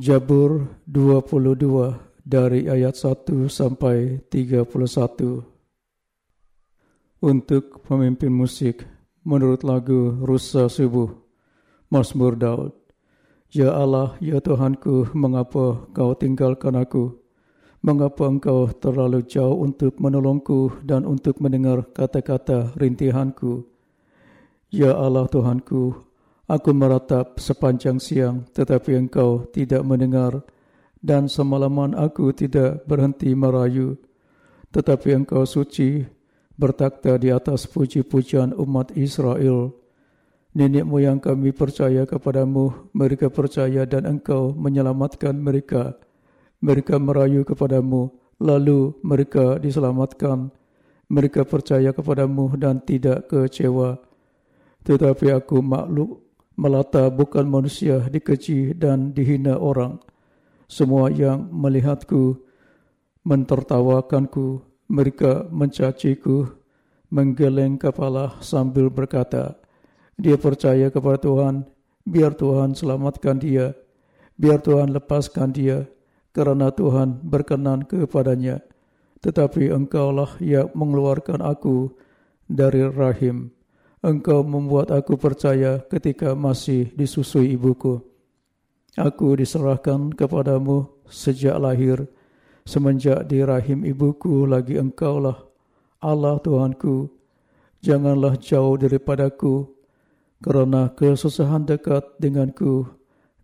Jabur 22 dari ayat 1 sampai 31 Untuk pemimpin musik menurut lagu Rusa Subuh Mazmur Daud Ya Allah, ya Tuhanku, mengapa kau tinggalkan aku? Mengapa engkau terlalu jauh untuk menolongku dan untuk mendengar kata-kata rintihanku? Ya Allah Tuhanku, aku meratap sepanjang siang tetapi engkau tidak mendengar dan semalaman aku tidak berhenti merayu. Tetapi engkau suci bertakhta di atas puji-pujian umat Israel. Nenek moyang kami percaya kepadamu, mereka percaya dan engkau menyelamatkan mereka. Mereka merayu kepadamu, lalu mereka diselamatkan. Mereka percaya kepadamu dan tidak kecewa. Tetapi aku makhluk melata bukan manusia dikeci dan dihina orang. Semua yang melihatku mentertawakanku, mereka mencaciku, menggeleng kepala sambil berkata, dia percaya kepada Tuhan, biar Tuhan selamatkan dia, biar Tuhan lepaskan dia, kerana Tuhan berkenan kepadanya. Tetapi engkaulah yang mengeluarkan aku dari rahim. Engkau membuat aku percaya ketika masih disusui ibuku. Aku diserahkan kepadamu sejak lahir, semenjak di rahim ibuku lagi engkaulah Allah Tuhanku. Janganlah jauh daripadaku, kerana kesusahan dekat denganku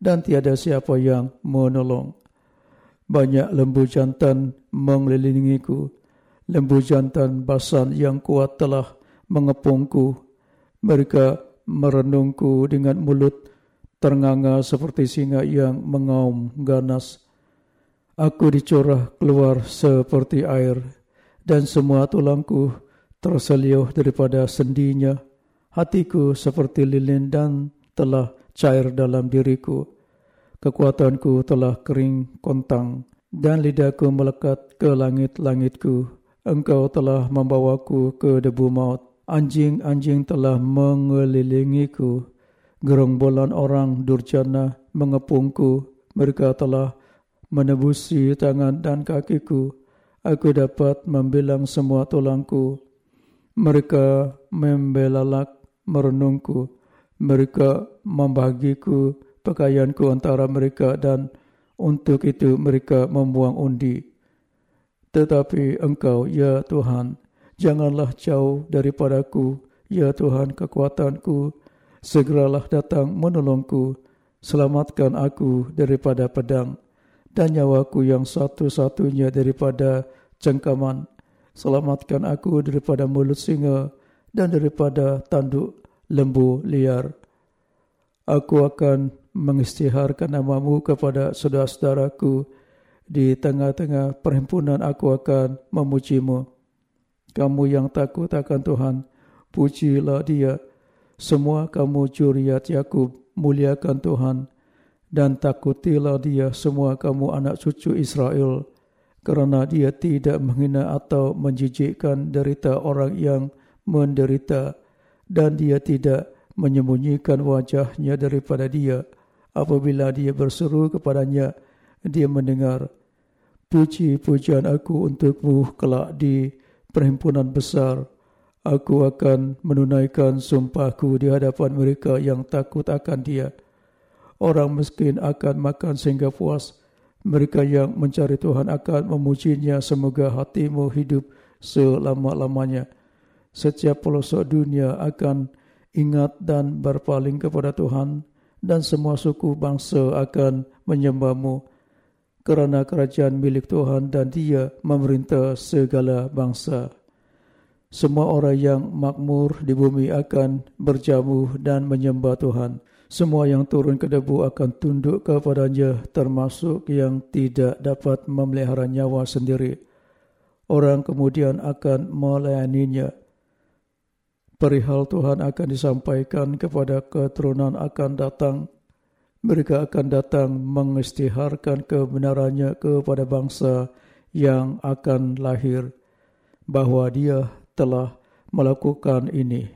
dan tiada siapa yang menolong. Banyak lembu jantan mengelilingiku, lembu jantan basan yang kuat telah mengepungku. Mereka merenungku dengan mulut ternganga seperti singa yang mengaum ganas. Aku dicurah keluar seperti air dan semua tulangku terseliuh daripada sendinya. Hatiku seperti lilin dan telah cair dalam diriku. Kekuatanku telah kering kontang dan lidahku melekat ke langit-langitku. Engkau telah membawaku ke debu maut. Anjing-anjing telah mengelilingiku. Gerombolan orang durjana mengepungku. Mereka telah menebusi tangan dan kakiku. Aku dapat membilang semua tulangku. Mereka membelalak merenungku. Mereka membagiku pakaianku antara mereka dan untuk itu mereka membuang undi. Tetapi engkau, ya Tuhan, janganlah jauh daripadaku, ya Tuhan kekuatanku. Segeralah datang menolongku, selamatkan aku daripada pedang dan nyawaku yang satu-satunya daripada cengkaman. Selamatkan aku daripada mulut singa dan daripada tanduk lembu liar. Aku akan mengistiharkan namamu kepada saudara-saudaraku di tengah-tengah perhimpunan aku akan memujimu. Kamu yang takut akan Tuhan, pujilah dia. Semua kamu juriat Yakub muliakan Tuhan. Dan takutilah dia semua kamu anak cucu Israel kerana dia tidak menghina atau menjijikkan derita orang yang menderita. Dan dia tidak menyembunyikan wajahnya daripada dia. Apabila dia berseru kepadanya dia mendengar puji pujian aku untukmu kelak di perhimpunan besar aku akan menunaikan sumpahku di hadapan mereka yang takut akan dia. Orang miskin akan makan sehingga puas. Mereka yang mencari Tuhan akan memujinya semoga hatimu hidup selama-lamanya. Setiap pelosok dunia akan ingat dan berpaling kepada Tuhan dan semua suku bangsa akan menyembahmu kerana kerajaan milik Tuhan dan dia memerintah segala bangsa. Semua orang yang makmur di bumi akan berjamu dan menyembah Tuhan. Semua yang turun ke debu akan tunduk kepadanya termasuk yang tidak dapat memelihara nyawa sendiri. Orang kemudian akan melayaninya perihal Tuhan akan disampaikan kepada keturunan akan datang. Mereka akan datang mengistiharkan kebenarannya kepada bangsa yang akan lahir bahawa dia telah melakukan ini.